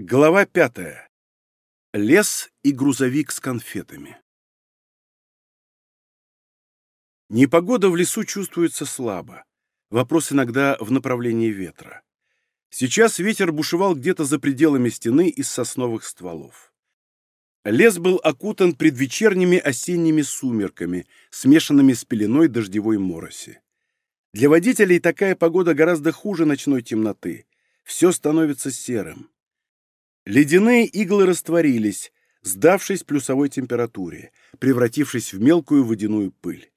Глава пятая. Лес и грузовик с конфетами. Непогода в лесу чувствуется слабо. Вопрос иногда в направлении ветра. Сейчас ветер бушевал где-то за пределами стены из сосновых стволов. Лес был окутан предвечерними осенними сумерками, смешанными с пеленой дождевой мороси. Для водителей такая погода гораздо хуже ночной темноты. Все становится серым. Ледяные иглы растворились, сдавшись плюсовой температуре, превратившись в мелкую водяную пыль.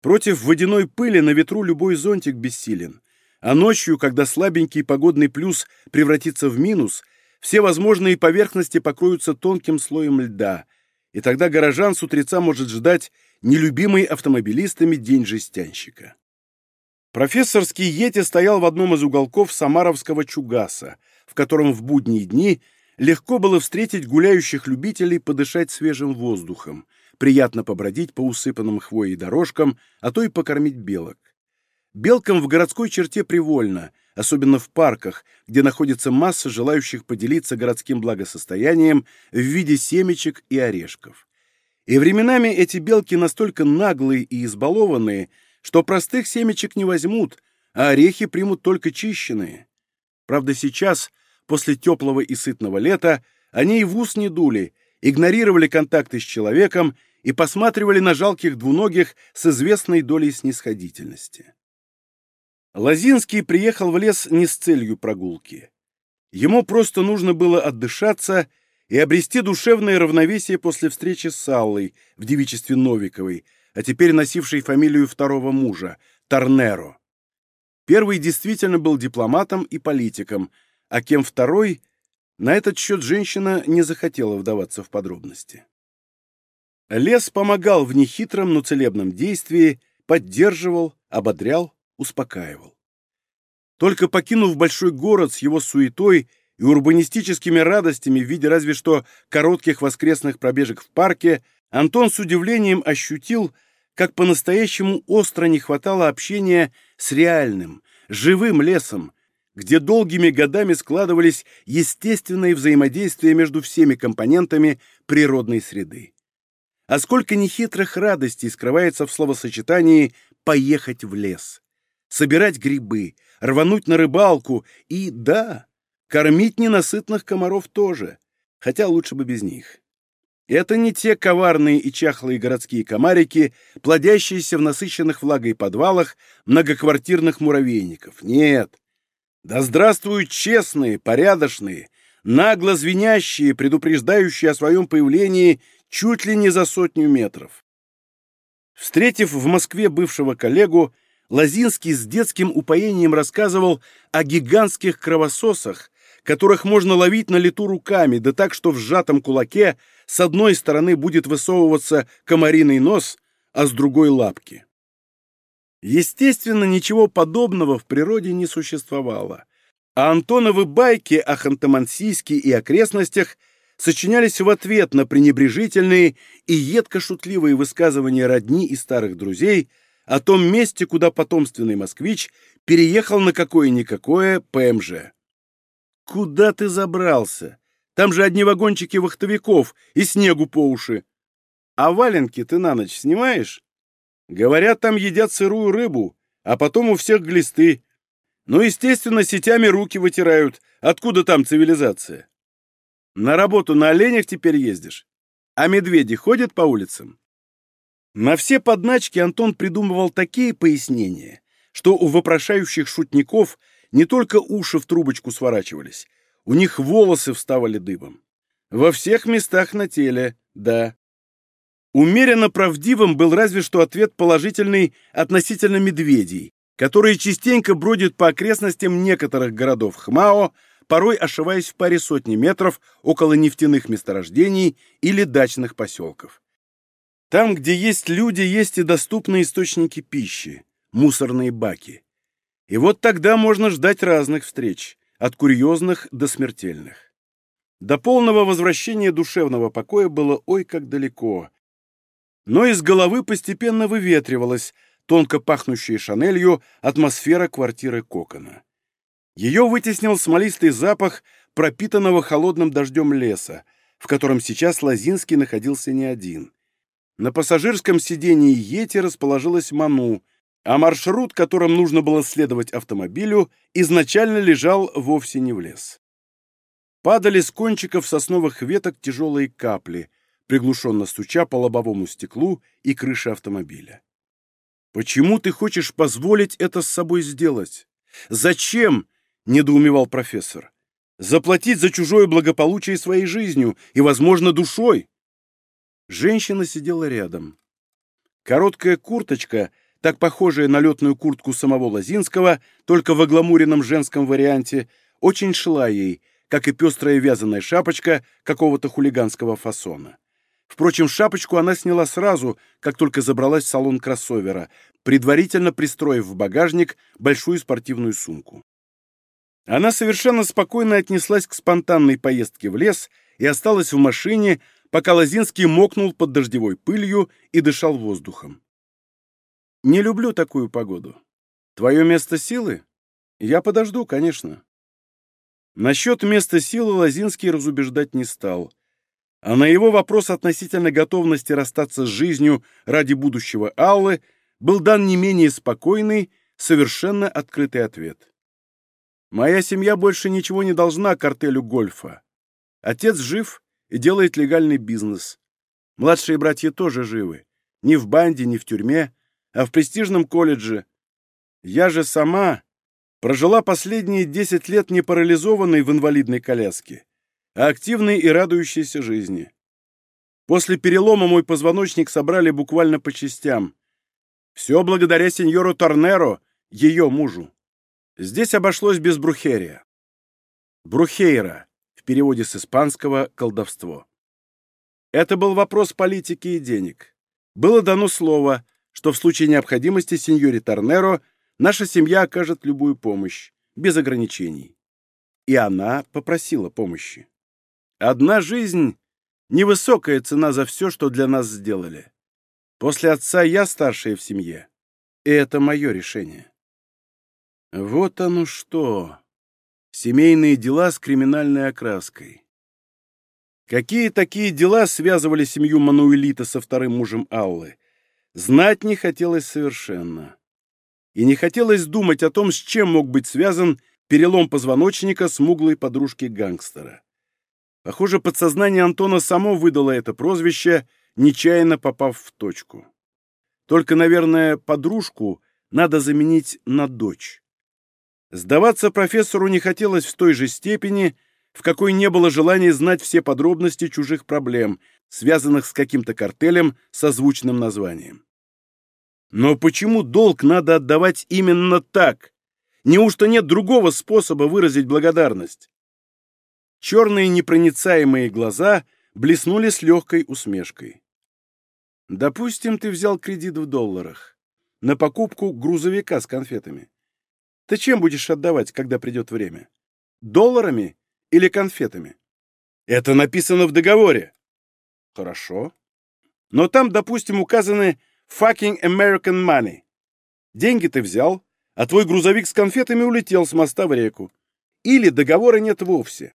Против водяной пыли на ветру любой зонтик бессилен, а ночью, когда слабенький погодный плюс превратится в минус, все возможные поверхности покроются тонким слоем льда, и тогда горожан с утреца может ждать нелюбимый автомобилистами день жестянщика. Профессорский Йети стоял в одном из уголков Самаровского чугаса, в котором в будние дни легко было встретить гуляющих любителей подышать свежим воздухом, приятно побродить по усыпанным хвоей дорожкам, а то и покормить белок. Белкам в городской черте привольно, особенно в парках, где находится масса желающих поделиться городским благосостоянием в виде семечек и орешков. И временами эти белки настолько наглые и избалованные, что простых семечек не возьмут, а орехи примут только чищенные. Правда, сейчас после теплого и сытного лета они и в ус не дули, игнорировали контакты с человеком и посматривали на жалких двуногих с известной долей снисходительности. Лозинский приехал в лес не с целью прогулки. Ему просто нужно было отдышаться и обрести душевное равновесие после встречи с Аллой в девичестве Новиковой, а теперь носившей фамилию второго мужа – Торнеро. Первый действительно был дипломатом и политиком – а кем второй, на этот счет женщина не захотела вдаваться в подробности. Лес помогал в нехитром, но целебном действии, поддерживал, ободрял, успокаивал. Только покинув большой город с его суетой и урбанистическими радостями в виде разве что коротких воскресных пробежек в парке, Антон с удивлением ощутил, как по-настоящему остро не хватало общения с реальным, живым лесом, где долгими годами складывались естественные взаимодействия между всеми компонентами природной среды. А сколько нехитрых радостей скрывается в словосочетании «поехать в лес», собирать грибы, рвануть на рыбалку и, да, кормить ненасытных комаров тоже, хотя лучше бы без них. Это не те коварные и чахлые городские комарики, плодящиеся в насыщенных влагой подвалах многоквартирных муравейников. Нет, да здравствуют честные, порядочные, нагло звенящие, предупреждающие о своем появлении чуть ли не за сотню метров. Встретив в Москве бывшего коллегу, Лозинский с детским упоением рассказывал о гигантских кровососах, которых можно ловить на лету руками, да так, что в сжатом кулаке с одной стороны будет высовываться комариный нос, а с другой — лапки. Естественно, ничего подобного в природе не существовало. А Антоновы байки о Ханты-Мансийске и окрестностях сочинялись в ответ на пренебрежительные и едко-шутливые высказывания родни и старых друзей о том месте, куда потомственный москвич переехал на какое-никакое ПМЖ. «Куда ты забрался? Там же одни вагончики вахтовиков и снегу по уши. А валенки ты на ночь снимаешь?» Говорят, там едят сырую рыбу, а потом у всех глисты. Ну, естественно, сетями руки вытирают. Откуда там цивилизация? На работу на оленях теперь ездишь? А медведи ходят по улицам? На все подначки Антон придумывал такие пояснения, что у вопрошающих шутников не только уши в трубочку сворачивались, у них волосы вставали дыбом. Во всех местах на теле, да. Умеренно правдивым был разве что ответ положительный относительно медведей, которые частенько бродят по окрестностям некоторых городов Хмао, порой ошиваясь в паре сотни метров около нефтяных месторождений или дачных поселков. Там, где есть люди, есть и доступные источники пищи, мусорные баки. И вот тогда можно ждать разных встреч, от курьезных до смертельных. До полного возвращения душевного покоя было ой как далеко, но из головы постепенно выветривалась тонко пахнущая шанелью атмосфера квартиры Кокона. Ее вытеснил смолистый запах пропитанного холодным дождем леса, в котором сейчас Лозинский находился не один. На пассажирском сидении Йети расположилась Ману, а маршрут, которым нужно было следовать автомобилю, изначально лежал вовсе не в лес. Падали с кончиков сосновых веток тяжелые капли, приглушенно стуча по лобовому стеклу и крыше автомобиля. «Почему ты хочешь позволить это с собой сделать? Зачем?» — недоумевал профессор. «Заплатить за чужое благополучие своей жизнью и, возможно, душой?» Женщина сидела рядом. Короткая курточка, так похожая на летную куртку самого Лозинского, только в огламуренном женском варианте, очень шла ей, как и пестрая вязаная шапочка какого-то хулиганского фасона. Впрочем, шапочку она сняла сразу, как только забралась в салон кроссовера, предварительно пристроив в багажник большую спортивную сумку. Она совершенно спокойно отнеслась к спонтанной поездке в лес и осталась в машине, пока Лозинский мокнул под дождевой пылью и дышал воздухом. «Не люблю такую погоду. Твое место силы? Я подожду, конечно». Насчет места силы Лозинский разубеждать не стал — а на его вопрос относительно готовности расстаться с жизнью ради будущего Аллы был дан не менее спокойный, совершенно открытый ответ. «Моя семья больше ничего не должна картелю гольфа. Отец жив и делает легальный бизнес. Младшие братья тоже живы. Ни в банде, ни в тюрьме, а в престижном колледже. Я же сама прожила последние десять лет не парализованной в инвалидной коляске а активной и радующейся жизни. После перелома мой позвоночник собрали буквально по частям. Все благодаря сеньору Торнеро, ее мужу. Здесь обошлось без брухерия. Брухейра, в переводе с испанского «колдовство». Это был вопрос политики и денег. Было дано слово, что в случае необходимости сеньоре Торнеро наша семья окажет любую помощь, без ограничений. И она попросила помощи. Одна жизнь — невысокая цена за все, что для нас сделали. После отца я старшая в семье, и это мое решение. Вот оно что. Семейные дела с криминальной окраской. Какие такие дела связывали семью Мануэлита со вторым мужем Аллы? Знать не хотелось совершенно. И не хотелось думать о том, с чем мог быть связан перелом позвоночника смуглой подружки гангстера. Похоже, подсознание Антона само выдало это прозвище, нечаянно попав в точку. Только, наверное, подружку надо заменить на дочь. Сдаваться профессору не хотелось в той же степени, в какой не было желания знать все подробности чужих проблем, связанных с каким-то картелем со звучным названием. Но почему долг надо отдавать именно так? Неужто нет другого способа выразить благодарность? Черные непроницаемые глаза блеснули с легкой усмешкой. «Допустим, ты взял кредит в долларах на покупку грузовика с конфетами. Ты чем будешь отдавать, когда придет время? Долларами или конфетами? Это написано в договоре. Хорошо. Но там, допустим, указаны fucking American money. Деньги ты взял, а твой грузовик с конфетами улетел с моста в реку. Или договора нет вовсе.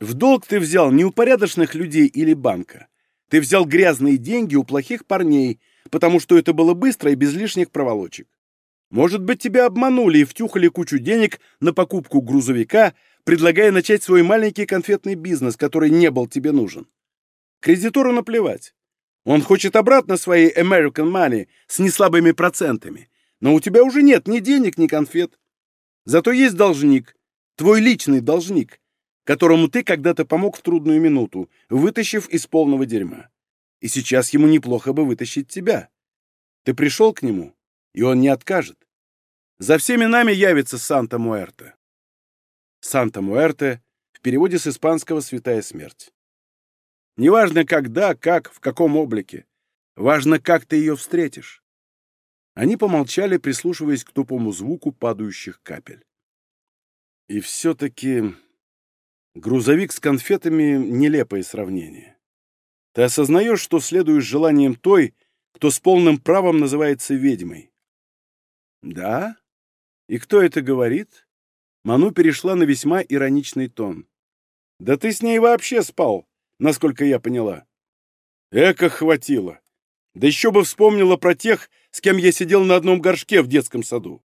В долг ты взял не у порядочных людей или банка. Ты взял грязные деньги у плохих парней, потому что это было быстро и без лишних проволочек. Может быть, тебя обманули и втюхали кучу денег на покупку грузовика, предлагая начать свой маленький конфетный бизнес, который не был тебе нужен. Кредитору наплевать. Он хочет обратно свои American Money с неслабыми процентами. Но у тебя уже нет ни денег, ни конфет. Зато есть должник, твой личный должник, которому ты когда-то помог в трудную минуту, вытащив из полного дерьма. И сейчас ему неплохо бы вытащить тебя. Ты пришел к нему, и он не откажет. За всеми нами явится Санта-Муэрте. Санта-Муэрте в переводе с испанского «святая смерть». Неважно когда, как, в каком облике. Важно, как ты ее встретишь. Они помолчали, прислушиваясь к тупому звуку падающих капель. И все-таки Грузовик с конфетами — нелепое сравнение. Ты осознаешь, что следуешь желаниям той, кто с полным правом называется ведьмой? Да? И кто это говорит? Ману перешла на весьма ироничный тон. «Да ты с ней вообще спал, насколько я поняла». «Эко хватило. Да еще бы вспомнила про тех, с кем я сидел на одном горшке в детском саду».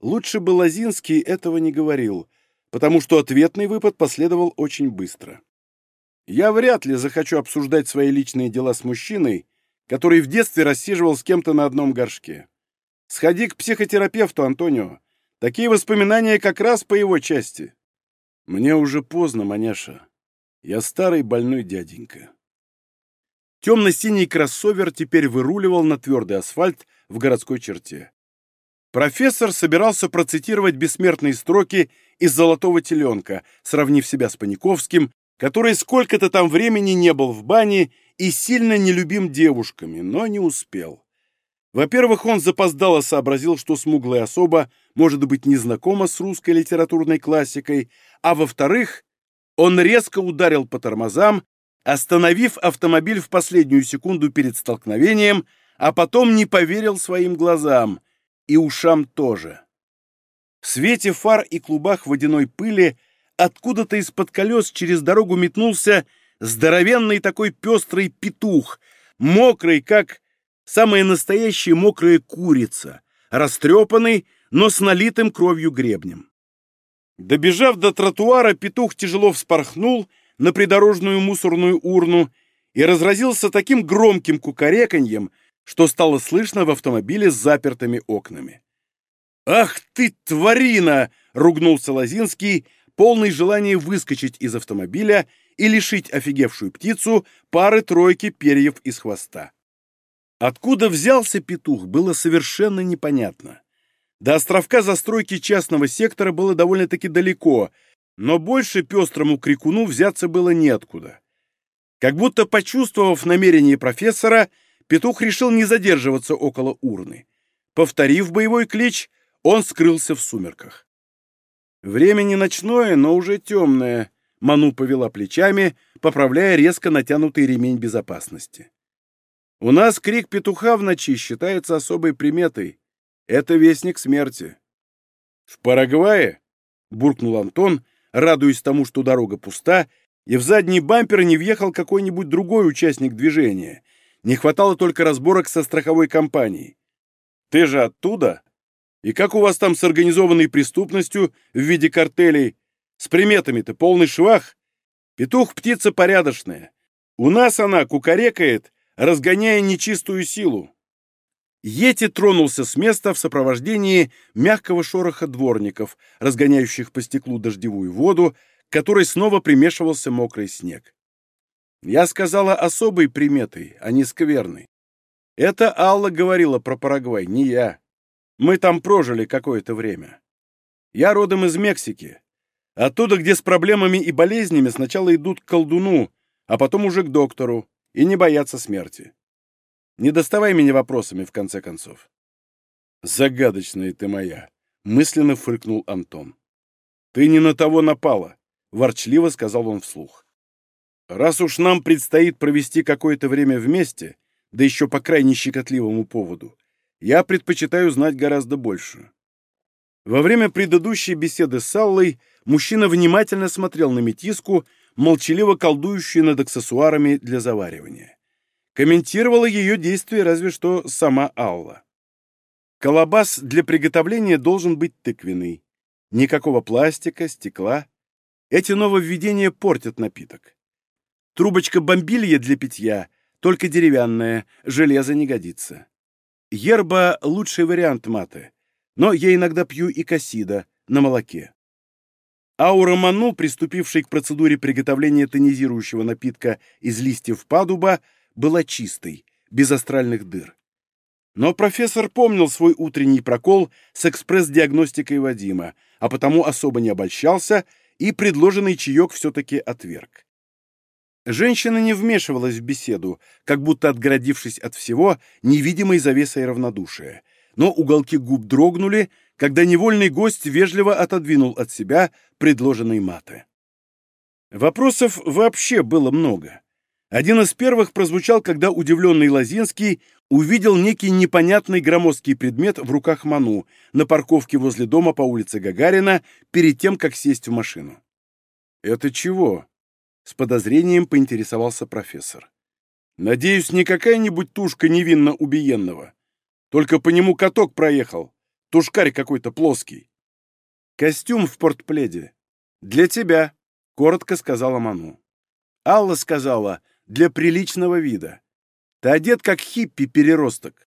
Лучше бы Лозинский этого не говорил, потому что ответный выпад последовал очень быстро. Я вряд ли захочу обсуждать свои личные дела с мужчиной, который в детстве рассиживал с кем-то на одном горшке. Сходи к психотерапевту, Антонио. Такие воспоминания как раз по его части. Мне уже поздно, маняша. Я старый больной дяденька. Темно-синий кроссовер теперь выруливал на твердый асфальт в городской черте. Профессор собирался процитировать бессмертные строки из «Золотого теленка», сравнив себя с Паниковским, который сколько-то там времени не был в бане и сильно нелюбим девушками, но не успел. Во-первых, он запоздало сообразил, что смуглая особа может быть незнакома с русской литературной классикой, а во-вторых, он резко ударил по тормозам, остановив автомобиль в последнюю секунду перед столкновением, а потом не поверил своим глазам и ушам тоже. В свете фар и клубах водяной пыли откуда-то из-под колес через дорогу метнулся здоровенный такой пестрый петух, мокрый, как самая настоящая мокрая курица, растрепанный, но с налитым кровью гребнем. Добежав до тротуара, петух тяжело вспорхнул на придорожную мусорную урну и разразился таким громким кукареканьем, что стало слышно в автомобиле с запертыми окнами. «Ах ты, тварина!» — ругнулся Лозинский, полный желания выскочить из автомобиля и лишить офигевшую птицу пары-тройки перьев из хвоста. Откуда взялся петух, было совершенно непонятно. До островка застройки частного сектора было довольно-таки далеко, но больше пестрому крикуну взяться было неоткуда. Как будто почувствовав намерение профессора, петух решил не задерживаться около урны. Повторив боевой клич, он скрылся в сумерках. Время не ночное, но уже темное. Ману повела плечами, поправляя резко натянутый ремень безопасности. У нас крик петуха в ночи считается особой приметой. Это вестник смерти. В Парагвае, буркнул Антон, радуясь тому, что дорога пуста, и в задний бампер не въехал какой-нибудь другой участник движения. Не хватало только разборок со страховой компанией. Ты же оттуда? И как у вас там с организованной преступностью в виде картелей? С приметами-то полный швах. Петух — птица порядочная. У нас она кукарекает, разгоняя нечистую силу. Йети тронулся с места в сопровождении мягкого шороха дворников, разгоняющих по стеклу дождевую воду, к которой снова примешивался мокрый снег. Я сказала особой приметой, а не скверной. Это Алла говорила про Парагвай, не я. Мы там прожили какое-то время. Я родом из Мексики. Оттуда, где с проблемами и болезнями сначала идут к колдуну, а потом уже к доктору, и не боятся смерти. Не доставай меня вопросами, в конце концов. Загадочная ты моя, мысленно фыркнул Антон. Ты не на того напала, ворчливо сказал он вслух. Раз уж нам предстоит провести какое-то время вместе, да еще по крайне щекотливому поводу, я предпочитаю знать гораздо больше. Во время предыдущей беседы с Аллой мужчина внимательно смотрел на метиску, молчаливо колдующую над аксессуарами для заваривания. Комментировала ее действия разве что сама Алла. Колобас для приготовления должен быть тыквенный. Никакого пластика, стекла. Эти нововведения портят напиток. Трубочка бомбилья для питья, только деревянная, железо не годится. Ерба — лучший вариант маты, но я иногда пью и кассида на молоке. Аура Ману, приступившей к процедуре приготовления тонизирующего напитка из листьев падуба, была чистой, без астральных дыр. Но профессор помнил свой утренний прокол с экспресс-диагностикой Вадима, а потому особо не обольщался и предложенный чаек все-таки отверг. Женщина не вмешивалась в беседу, как будто отгородившись от всего невидимой завесой равнодушия, но уголки губ дрогнули, когда невольный гость вежливо отодвинул от себя предложенный маты. Вопросов вообще было много. Один из первых прозвучал, когда удивленный Лозинский увидел некий непонятный громоздкий предмет в руках Ману на парковке возле дома по улице Гагарина перед тем, как сесть в машину. «Это чего?» — с подозрением поинтересовался профессор. «Надеюсь, не какая-нибудь тушка невинно убиенного. Только по нему каток проехал. Тушкарь какой-то плоский». «Костюм в портпледе. Для тебя», — коротко сказала Ману. Алла сказала — для приличного вида. Ты одет как хиппи-переросток.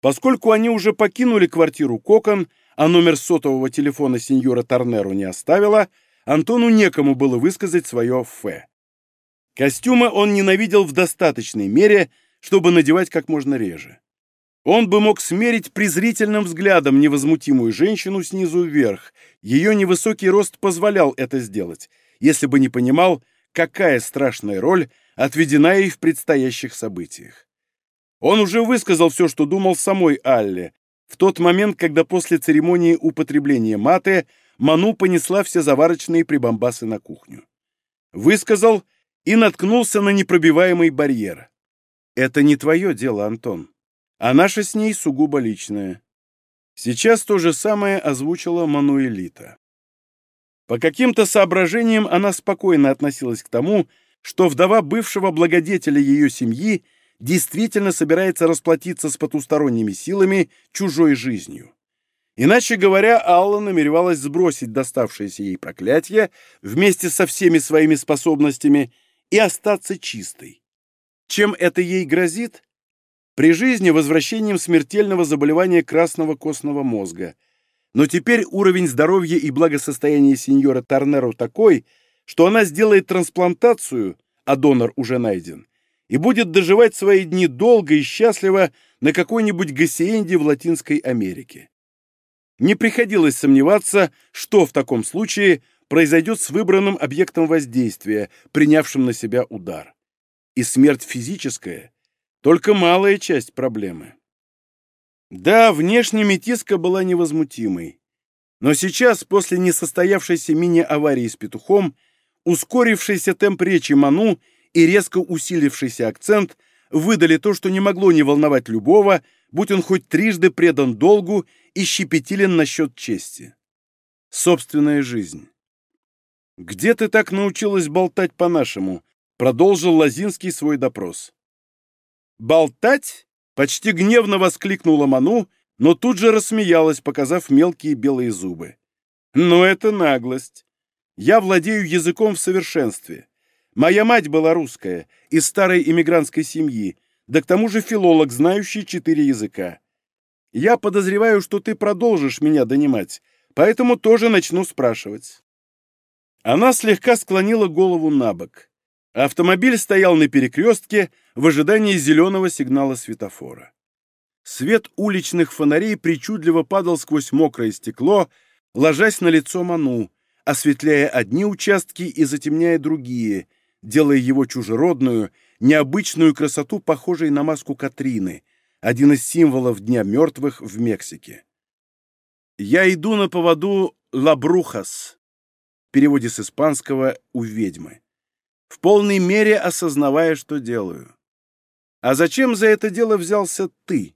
Поскольку они уже покинули квартиру Кокон, а номер сотового телефона сеньора Торнеру не оставила, Антону некому было высказать свое «фе». Костюмы он ненавидел в достаточной мере, чтобы надевать как можно реже. Он бы мог смерить презрительным взглядом невозмутимую женщину снизу вверх. Ее невысокий рост позволял это сделать, если бы не понимал, какая страшная роль отведена ей в предстоящих событиях. Он уже высказал все, что думал самой Алле, в тот момент, когда после церемонии употребления маты Ману понесла все заварочные прибамбасы на кухню. Высказал и наткнулся на непробиваемый барьер. «Это не твое дело, Антон, а наше с ней сугубо личное». Сейчас то же самое озвучила Мануэлита. По каким-то соображениям она спокойно относилась к тому, что вдова бывшего благодетеля ее семьи действительно собирается расплатиться с потусторонними силами чужой жизнью. Иначе говоря, Алла намеревалась сбросить доставшееся ей проклятие вместе со всеми своими способностями и остаться чистой. Чем это ей грозит? При жизни возвращением смертельного заболевания красного костного мозга. Но теперь уровень здоровья и благосостояния сеньора Торнеро такой, что она сделает трансплантацию, а донор уже найден, и будет доживать свои дни долго и счастливо на какой-нибудь гасиенде в Латинской Америке. Не приходилось сомневаться, что в таком случае произойдет с выбранным объектом воздействия, принявшим на себя удар. И смерть физическая – только малая часть проблемы. Да, внешне метиска была невозмутимой. Но сейчас, после несостоявшейся мини-аварии с петухом, Ускорившийся темп речи Ману и резко усилившийся акцент выдали то, что не могло не волновать любого, будь он хоть трижды предан долгу и щепетилен насчет чести. Собственная жизнь. «Где ты так научилась болтать по-нашему?» — продолжил Лазинский свой допрос. «Болтать?» — почти гневно воскликнула Ману, но тут же рассмеялась, показав мелкие белые зубы. «Ну это наглость! Я владею языком в совершенстве. Моя мать была русская, из старой иммигрантской семьи, да к тому же филолог, знающий четыре языка. Я подозреваю, что ты продолжишь меня донимать, поэтому тоже начну спрашивать». Она слегка склонила голову на бок. Автомобиль стоял на перекрестке в ожидании зеленого сигнала светофора. Свет уличных фонарей причудливо падал сквозь мокрое стекло, ложась на лицо Ману, осветляя одни участки и затемняя другие, делая его чужеродную, необычную красоту, похожей на маску Катрины, один из символов Дня мертвых в Мексике. «Я иду на поводу Лабрухас», в переводе с испанского «у ведьмы», в полной мере осознавая, что делаю. «А зачем за это дело взялся ты?»